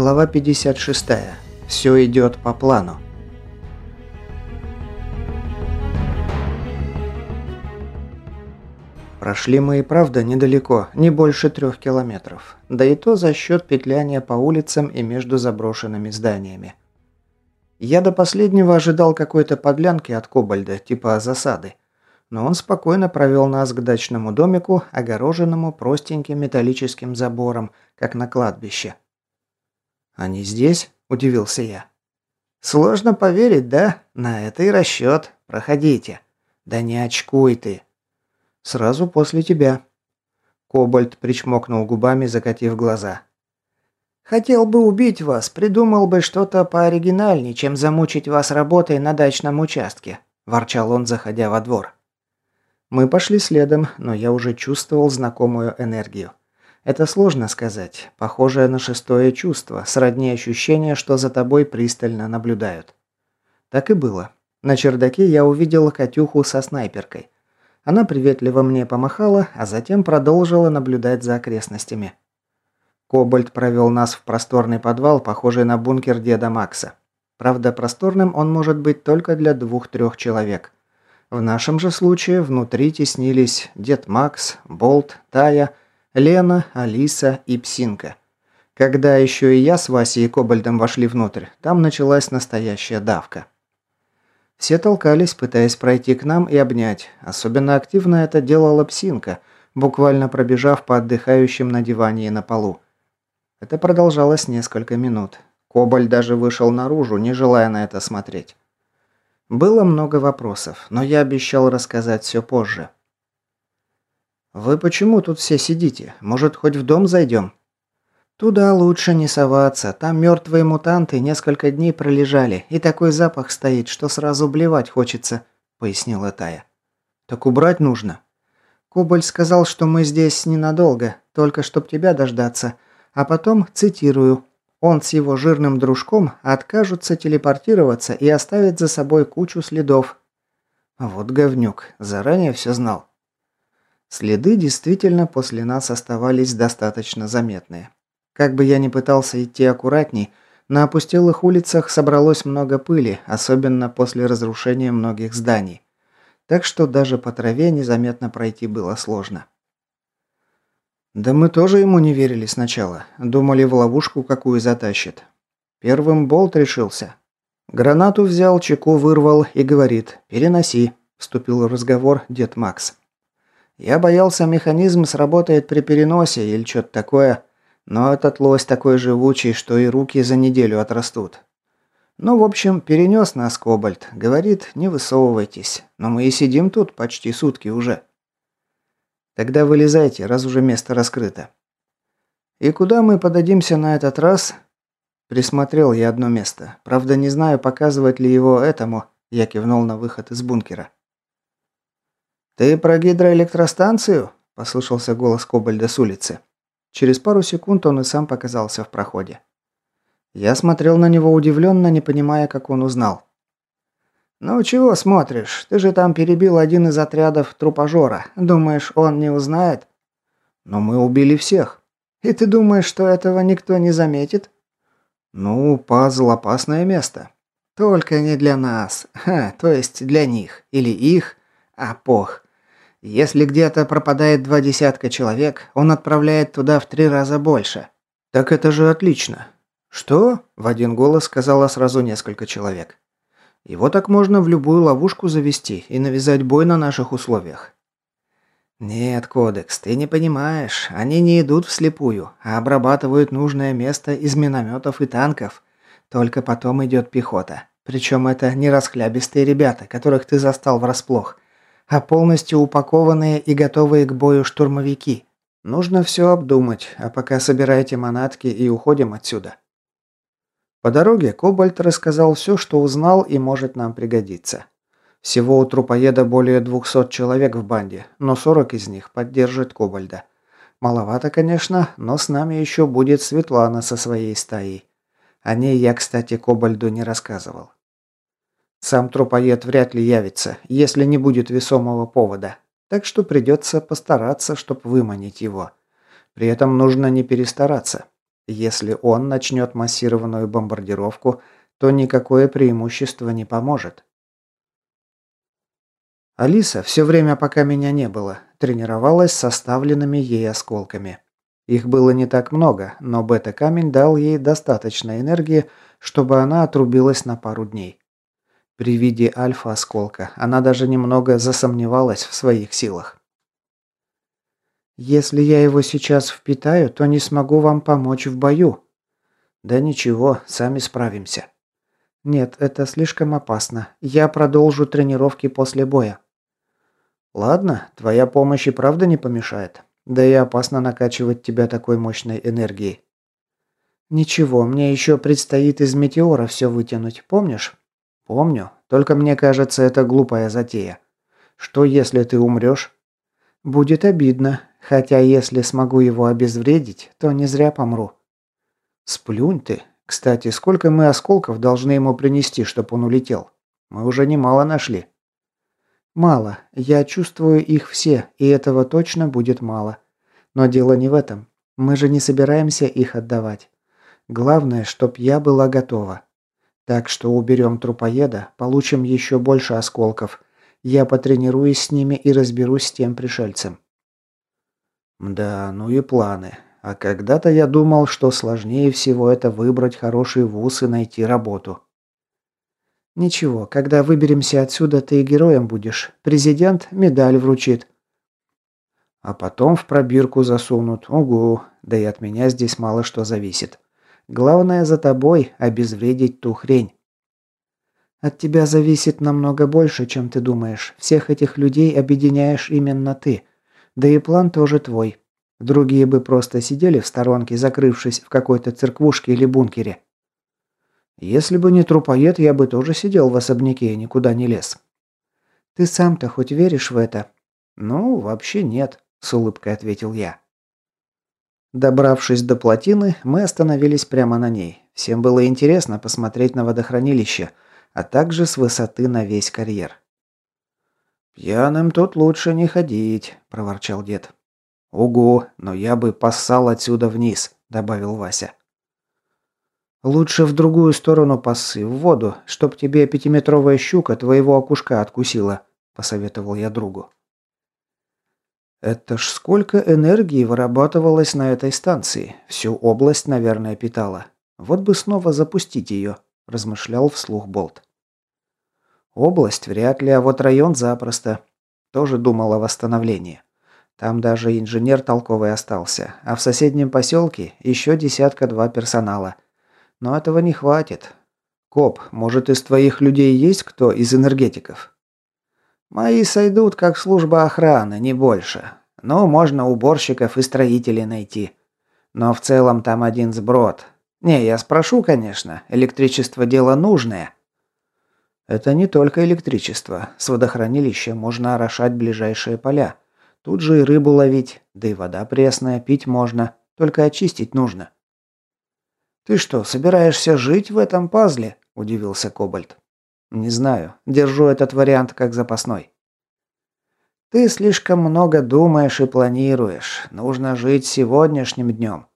Глава 56. Все идет по плану. Прошли мы и правда недалеко, не больше трех километров. Да и то за счет петляния по улицам и между заброшенными зданиями. Я до последнего ожидал какой-то подлянки от Кобальда, типа засады. Но он спокойно провел нас к дачному домику, огороженному простеньким металлическим забором, как на кладбище. «Они здесь?» – удивился я. «Сложно поверить, да? На это и расчет. Проходите». «Да не очкуй ты». «Сразу после тебя». Кобальт причмокнул губами, закатив глаза. «Хотел бы убить вас, придумал бы что-то пооригинальнее, чем замучить вас работой на дачном участке», – ворчал он, заходя во двор. Мы пошли следом, но я уже чувствовал знакомую энергию. Это сложно сказать. Похожее на шестое чувство, сродни ощущения, что за тобой пристально наблюдают. Так и было. На чердаке я увидел Катюху со снайперкой. Она приветливо мне помахала, а затем продолжила наблюдать за окрестностями. Кобальт провел нас в просторный подвал, похожий на бункер деда Макса. Правда, просторным он может быть только для двух-трех человек. В нашем же случае внутри теснились дед Макс, Болт, Тая – Лена, Алиса и Псинка. Когда еще и я с Васей и Кобальдом вошли внутрь, там началась настоящая давка. Все толкались, пытаясь пройти к нам и обнять. Особенно активно это делала Псинка, буквально пробежав по отдыхающим на диване и на полу. Это продолжалось несколько минут. Кобальд даже вышел наружу, не желая на это смотреть. Было много вопросов, но я обещал рассказать все позже. «Вы почему тут все сидите? Может, хоть в дом зайдем?» «Туда лучше не соваться. Там мертвые мутанты несколько дней пролежали, и такой запах стоит, что сразу блевать хочется», — пояснила Тая. «Так убрать нужно». Кобальт сказал, что мы здесь ненадолго, только чтоб тебя дождаться. А потом, цитирую, он с его жирным дружком откажутся телепортироваться и оставят за собой кучу следов. Вот говнюк, заранее все знал. Следы действительно после нас оставались достаточно заметные. Как бы я ни пытался идти аккуратней, на опустелых улицах собралось много пыли, особенно после разрушения многих зданий. Так что даже по траве незаметно пройти было сложно. Да мы тоже ему не верили сначала. Думали, в ловушку какую затащит. Первым болт решился. Гранату взял, чеку вырвал и говорит «Переноси», – вступил в разговор дед Макс. Я боялся, механизм сработает при переносе или что-то такое, но этот лось такой живучий, что и руки за неделю отрастут. Ну, в общем, перенес нас Кобальт. Говорит, не высовывайтесь. Но мы и сидим тут почти сутки уже. Тогда вылезайте, раз уже место раскрыто. И куда мы подадимся на этот раз? Присмотрел я одно место. Правда, не знаю, показывать ли его этому. Я кивнул на выход из бункера. «Ты про гидроэлектростанцию?» – послышался голос Кобальда с улицы. Через пару секунд он и сам показался в проходе. Я смотрел на него удивленно, не понимая, как он узнал. «Ну чего смотришь? Ты же там перебил один из отрядов трупожора. Думаешь, он не узнает?» «Но мы убили всех». «И ты думаешь, что этого никто не заметит?» «Ну, пазл – опасное место». «Только не для нас. Ха, то есть для них. Или их. А пох. Если где-то пропадает два десятка человек, он отправляет туда в три раза больше. Так это же отлично. Что? В один голос сказала сразу несколько человек. Его так можно в любую ловушку завести и навязать бой на наших условиях. Нет, Кодекс, ты не понимаешь. Они не идут вслепую, а обрабатывают нужное место из минометов и танков. Только потом идет пехота. Причем это не расхлябистые ребята, которых ты застал врасплох – а полностью упакованные и готовые к бою штурмовики. Нужно все обдумать, а пока собирайте манатки и уходим отсюда. По дороге Кобальт рассказал все, что узнал и может нам пригодиться. Всего у трупоеда более 200 человек в банде, но 40 из них поддержит Кобальда. Маловато, конечно, но с нами еще будет Светлана со своей стаей. О ней я, кстати, Кобальду не рассказывал. Сам трупоед вряд ли явится, если не будет весомого повода. Так что придется постараться, чтобы выманить его. При этом нужно не перестараться. Если он начнет массированную бомбардировку, то никакое преимущество не поможет. Алиса все время, пока меня не было, тренировалась с оставленными ей осколками. Их было не так много, но бета-камень дал ей достаточно энергии, чтобы она отрубилась на пару дней. При виде альфа-осколка она даже немного засомневалась в своих силах. «Если я его сейчас впитаю, то не смогу вам помочь в бою». «Да ничего, сами справимся». «Нет, это слишком опасно. Я продолжу тренировки после боя». Ладно, твоя помощь и правда не помешает. Да и опасно накачивать тебя такой мощной энергией. Ничего, мне еще предстоит из метеора все вытянуть, помнишь? Помню, только мне кажется, это глупая затея. Что если ты умрешь? Будет обидно, хотя если смогу его обезвредить, то не зря помру. Сплюнь ты. Кстати, сколько мы осколков должны ему принести, чтобы он улетел? Мы уже немало нашли. Мало. Я чувствую их все, и этого точно будет мало. Но дело не в этом. Мы же не собираемся их отдавать. Главное, чтоб я была готова. Так что уберем трупоеда, получим еще больше осколков. Я потренируюсь с ними и разберусь с тем пришельцем. Да, ну и планы. А когда-то я думал, что сложнее всего это выбрать хороший вуз и найти работу. «Ничего, когда выберемся отсюда, ты героем будешь. Президент медаль вручит». А потом в пробирку засунут. Угу, да и от меня здесь мало что зависит. Главное за тобой обезвредить ту хрень. От тебя зависит намного больше, чем ты думаешь. Всех этих людей объединяешь именно ты. Да и план тоже твой. Другие бы просто сидели в сторонке, закрывшись в какой-то церквушке или бункере. Если бы не трупоед, я бы тоже сидел в особняке и никуда не лез. Ты сам-то хоть веришь в это? Ну, вообще нет, с улыбкой ответил я. Добравшись до плотины, мы остановились прямо на ней. Всем было интересно посмотреть на водохранилище, а также с высоты на весь карьер. «Пьяным тут лучше не ходить», – проворчал дед. «Угу, но я бы поссал отсюда вниз», – добавил Вася. Лучше в другую сторону пасы, в воду, чтоб тебе пятиметровая щука твоего окушка откусила, посоветовал я другу. Это ж сколько энергии вырабатывалось на этой станции. Всю область, наверное, питала. Вот бы снова запустить ее, размышлял вслух Болт. Область вряд ли, а вот район запросто. Тоже думал о восстановлении. Там даже инженер толковый остался, а в соседнем поселке еще десятка-два персонала – но этого не хватит. Коп, может, из твоих людей есть кто из энергетиков? Мои сойдут как служба охраны, не больше. Ну, можно уборщиков и строителей найти. Но в целом там один сброд. Не, я спрошу, конечно. Электричество дело нужное. Это не только электричество. С водохранилища можно орошать ближайшие поля. Тут же и рыбу ловить, да и вода пресная, пить можно. Только очистить нужно. «Ты что, собираешься жить в этом пазле?» – удивился Кобальт. «Не знаю. Держу этот вариант как запасной». «Ты слишком много думаешь и планируешь. Нужно жить сегодняшним днем.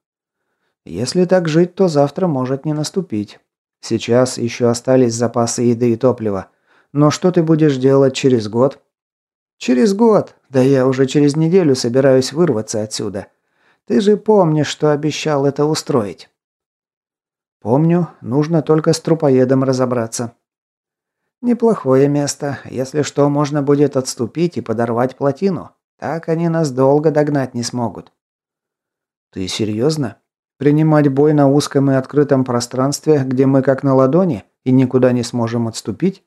Если так жить, то завтра может не наступить. Сейчас еще остались запасы еды и топлива. Но что ты будешь делать через год?» «Через год? Да я уже через неделю собираюсь вырваться отсюда. Ты же помнишь, что обещал это устроить». Помню, нужно только с трупоедом разобраться. Неплохое место. Если что, можно будет отступить и подорвать плотину. Так они нас долго догнать не смогут. Ты серьезно? Принимать бой на узком и открытом пространстве, где мы как на ладони и никуда не сможем отступить?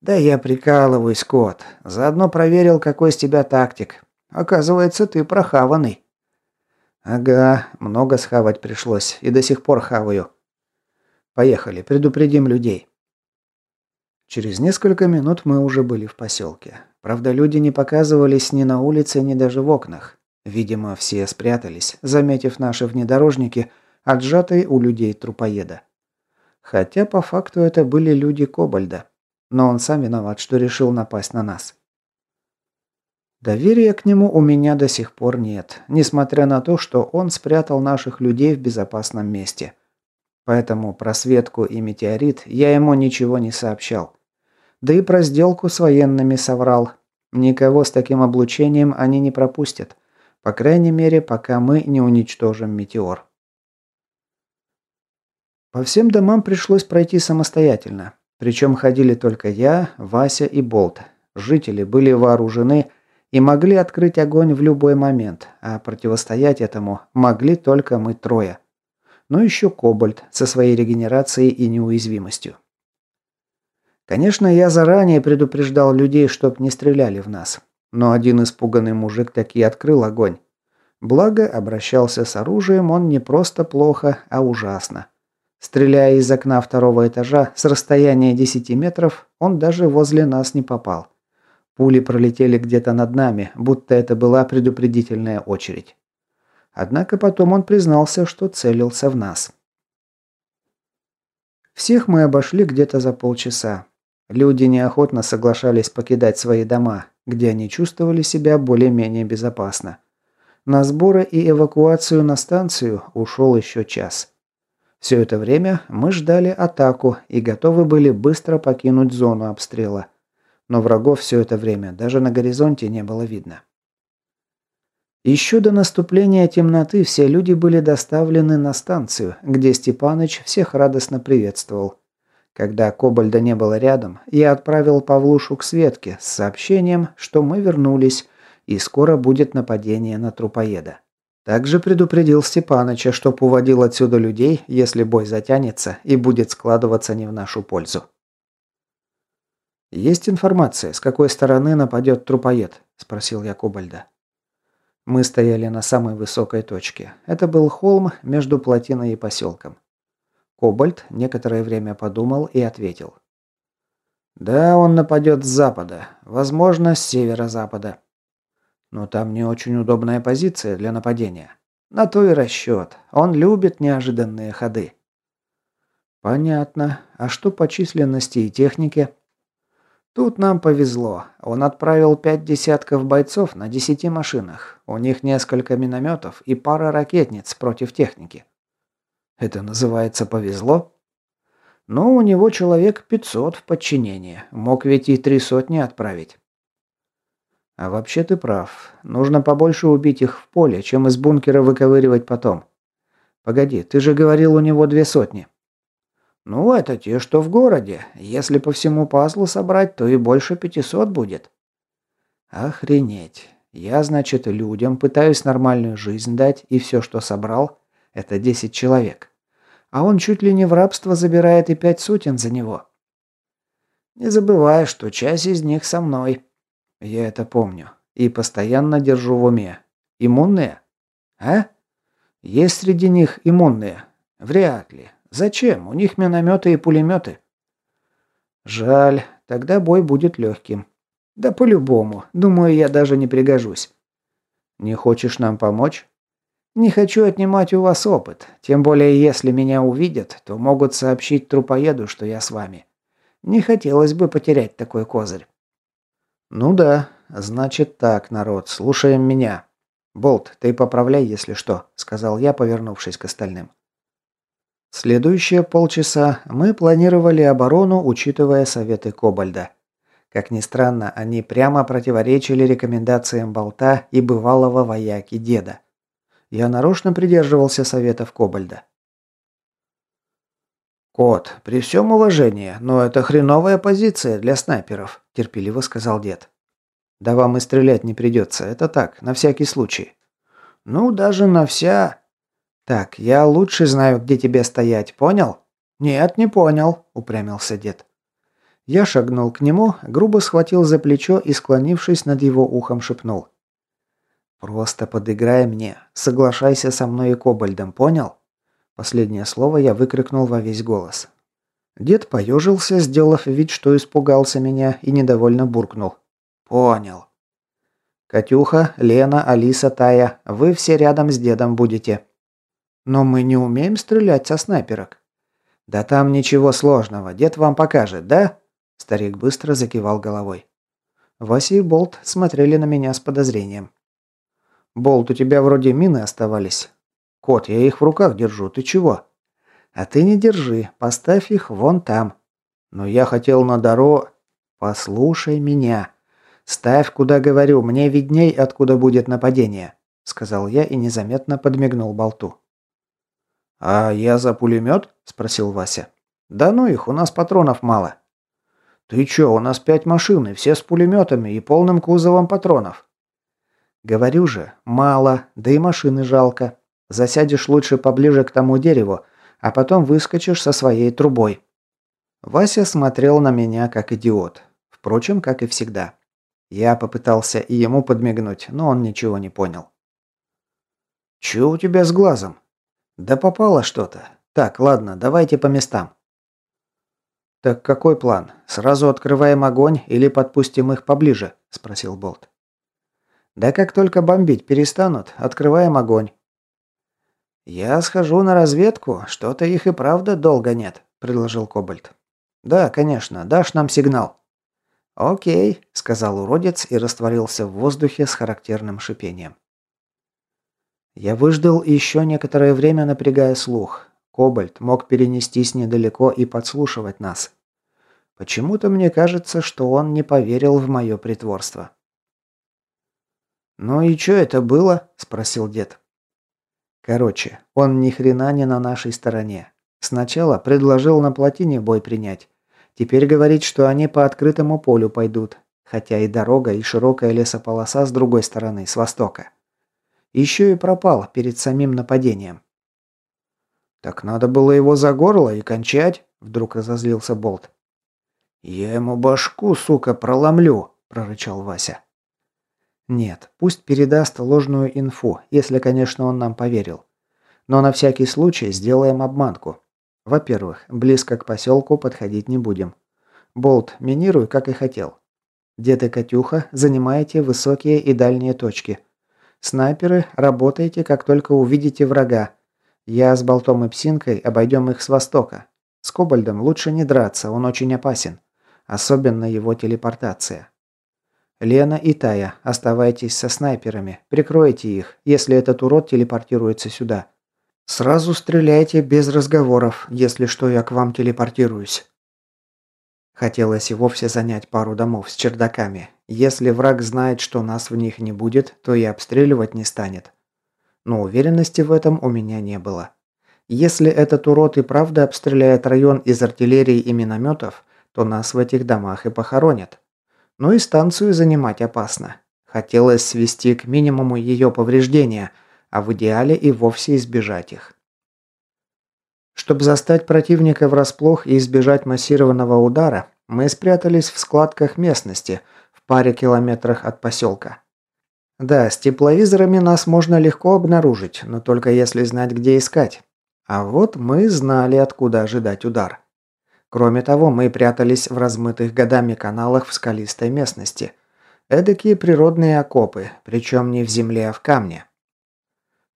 Да я прикалываюсь, кот. Заодно проверил, какой из тебя тактик. Оказывается, ты прохаванный. «Ага, много схавать пришлось, и до сих пор хаваю. Поехали, предупредим людей». Через несколько минут мы уже были в поселке. Правда, люди не показывались ни на улице, ни даже в окнах. Видимо, все спрятались, заметив наши внедорожники, отжатые у людей трупоеда. Хотя по факту это были люди Кобальда. Но он сам виноват, что решил напасть на нас. Доверия к нему у меня до сих пор нет, несмотря на то, что он спрятал наших людей в безопасном месте. Поэтому про Светку и Метеорит я ему ничего не сообщал. Да и про сделку с военными соврал. Никого с таким облучением они не пропустят. По крайней мере, пока мы не уничтожим Метеор. По всем домам пришлось пройти самостоятельно. Причем ходили только я, Вася и Болт. Жители были вооружены и могли открыть огонь в любой момент, а противостоять этому могли только мы трое. Ну еще Кобальт со своей регенерацией и неуязвимостью. Конечно, я заранее предупреждал людей, чтоб не стреляли в нас. Но один испуганный мужик таки открыл огонь. Благо, обращался с оружием он не просто плохо, а ужасно. Стреляя из окна второго этажа с расстояния 10 метров, он даже возле нас не попал. Пули пролетели где-то над нами, будто это была предупредительная очередь. Однако потом он признался, что целился в нас. Всех мы обошли где-то за полчаса. Люди неохотно соглашались покидать свои дома, где они чувствовали себя более-менее безопасно. На сборы и эвакуацию на станцию ушел еще час. Все это время мы ждали атаку и готовы были быстро покинуть зону обстрела. Но врагов все это время даже на горизонте не было видно. Еще до наступления темноты все люди были доставлены на станцию, где Степаныч всех радостно приветствовал. Когда Кобальда не было рядом, я отправил Павлушу к Светке с сообщением, что мы вернулись и скоро будет нападение на трупоеда. Также предупредил Степаныча, чтоб уводил отсюда людей, если бой затянется и будет складываться не в нашу пользу. «Есть информация, с какой стороны нападет трупоед?» – спросил я Кобальда. Мы стояли на самой высокой точке. Это был холм между плотиной и поселком. Кобальт некоторое время подумал и ответил. «Да, он нападет с запада, возможно, с северо-запада. Но там не очень удобная позиция для нападения. На то и расчет. Он любит неожиданные ходы». «Понятно. А что по численности и технике?» «Тут нам повезло. Он отправил пять десятков бойцов на десяти машинах. У них несколько минометов и пара ракетниц против техники. Это называется повезло? Но у него человек 500 в подчинении. Мог ведь и три сотни отправить. А вообще ты прав. Нужно побольше убить их в поле, чем из бункера выковыривать потом. Погоди, ты же говорил, у него две сотни. Ну, это те, что в городе. Если по всему пазлу собрать, то и больше 500 будет. Охренеть. Я, значит, людям пытаюсь нормальную жизнь дать, и все, что собрал, это 10 человек. А он чуть ли не в рабство забирает и пять сотен за него. Не забывай, что часть из них со мной. Я это помню. И постоянно держу в уме. Иммунные? А? Есть среди них иммунные? Вряд ли. Зачем? У них минометы и пулеметы. Жаль. Тогда бой будет легким. Да по-любому. Думаю, я даже не пригожусь. Не хочешь нам помочь? Не хочу отнимать у вас опыт, тем более если меня увидят, то могут сообщить трупоеду, что я с вами. Не хотелось бы потерять такой козырь. Ну да, значит так, народ, слушаем меня. Болт, ты поправляй, если что, сказал я, повернувшись к остальным. Следующие полчаса мы планировали оборону, учитывая советы Кобальда. Как ни странно, они прямо противоречили рекомендациям Болта и бывалого вояки деда. Я нарочно придерживался советов Кобальда. «Кот, при всем уважении, но это хреновая позиция для снайперов», – терпеливо сказал дед. «Да вам и стрелять не придется, это так, на всякий случай». «Ну, даже на вся...» «Так, я лучше знаю, где тебе стоять, понял?» «Нет, не понял», – упрямился дед. Я шагнул к нему, грубо схватил за плечо и, склонившись над его ухом, шепнул. «Просто подыграй мне. Соглашайся со мной и Кобальдом, понял?» Последнее слово я выкрикнул во весь голос. Дед поежился, сделав вид, что испугался меня, и недовольно буркнул. «Понял». «Катюха, Лена, Алиса, Тая, вы все рядом с дедом будете». «Но мы не умеем стрелять со снайперок». «Да там ничего сложного, дед вам покажет, да?» Старик быстро закивал головой. Вася и Болт смотрели на меня с подозрением. «Болт, у тебя вроде мины оставались». «Кот, я их в руках держу, ты чего?» «А ты не держи, поставь их вон там». «Но я хотел на дорогу...» «Послушай меня. Ставь, куда говорю, мне видней, откуда будет нападение», сказал я и незаметно подмигнул Болту. «А я за пулемет?» – спросил Вася. «Да ну их, у нас патронов мало». «Ты чё, у нас пять машин, и все с пулеметами и полным кузовом патронов». «Говорю же, мало, да и машины жалко. Засядешь лучше поближе к тому дереву, а потом выскочишь со своей трубой». Вася смотрел на меня как идиот. Впрочем, как и всегда. Я попытался и ему подмигнуть, но он ничего не понял. «Чё у тебя с глазом?» «Да попало что-то. Так, ладно, давайте по местам». «Так какой план? Сразу открываем огонь или подпустим их поближе?» – спросил Болт. «Да как только бомбить перестанут, открываем огонь». «Я схожу на разведку, что-то их и правда долго нет», – предложил Кобальт. «Да, конечно, дашь нам сигнал». «Окей», – сказал уродец и растворился в воздухе с характерным шипением. Я выждал еще некоторое время, напрягая слух. Кобальт мог перенестись недалеко и подслушивать нас. Почему-то мне кажется, что он не поверил в мое притворство. «Ну и что это было?» – спросил дед. Короче, он ни хрена не на нашей стороне. Сначала предложил на плотине бой принять. Теперь говорит, что они по открытому полю пойдут, хотя и дорога, и широкая лесополоса с другой стороны, с востока. Еще и пропал перед самим нападением. «Так надо было его за горло и кончать», — вдруг разозлился Болт. «Я ему башку, сука, проломлю», — прорычал Вася. «Нет, пусть передаст ложную инфу, если, конечно, он нам поверил. Но на всякий случай сделаем обманку. Во-первых, близко к поселку подходить не будем. Болт, минируй, как и хотел. Дед и Катюха, занимаете высокие и дальние точки. Снайперы, работайте, как только увидите врага. Я с Болтом и Псинкой обойдем их с востока. С Кобальдом лучше не драться, он очень опасен. Особенно его телепортация. Лена и Тая, оставайтесь со снайперами. Прикройте их, если этот урод телепортируется сюда. Сразу стреляйте без разговоров, если что, я к вам телепортируюсь. Хотелось и вовсе занять пару домов с чердаками. Если враг знает, что нас в них не будет, то и обстреливать не станет. Но уверенности в этом у меня не было. Если этот урод и правда обстреляет район из артиллерии и минометов, то нас в этих домах и похоронят. Но и станцию занимать опасно. Хотелось свести к минимуму ее повреждения, а в идеале и вовсе избежать их. Чтобы застать противника врасплох и избежать массированного удара, мы спрятались в складках местности, в паре километрах от поселка. Да, с тепловизорами нас можно легко обнаружить, но только если знать, где искать. А вот мы знали, откуда ожидать удар. Кроме того, мы прятались в размытых годами каналах в скалистой местности. Эдакие природные окопы, причем не в земле, а в камне.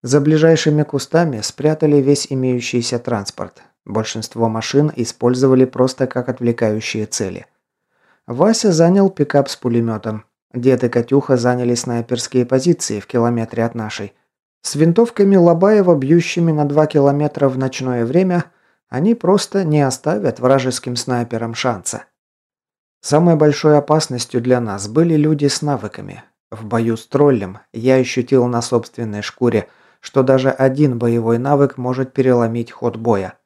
За ближайшими кустами спрятали весь имеющийся транспорт. Большинство машин использовали просто как отвлекающие цели. Вася занял пикап с пулеметом. Дед и Катюха заняли снайперские позиции в километре от нашей. С винтовками Лобаева, бьющими на 2 километра в ночное время, они просто не оставят вражеским снайперам шанса. Самой большой опасностью для нас были люди с навыками. В бою с троллем я ощутил на собственной шкуре – что даже один боевой навык может переломить ход боя.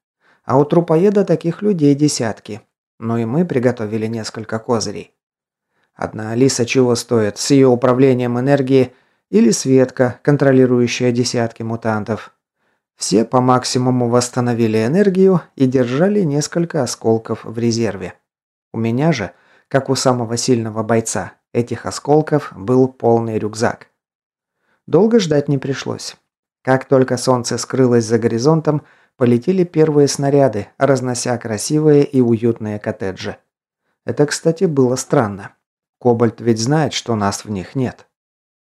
А у трупоеда таких людей десятки. Ну и мы приготовили несколько козырей. Одна Алиса чего стоит с ее управлением энергии или Светка, контролирующая десятки мутантов. Все по максимуму восстановили энергию и держали несколько осколков в резерве. У меня же, как у самого сильного бойца, этих осколков был полный рюкзак. Долго ждать не пришлось. Как только солнце скрылось за горизонтом, полетели первые снаряды, разнося красивые и уютные коттеджи. Это, кстати, было странно. Кобальт ведь знает, что нас в них нет.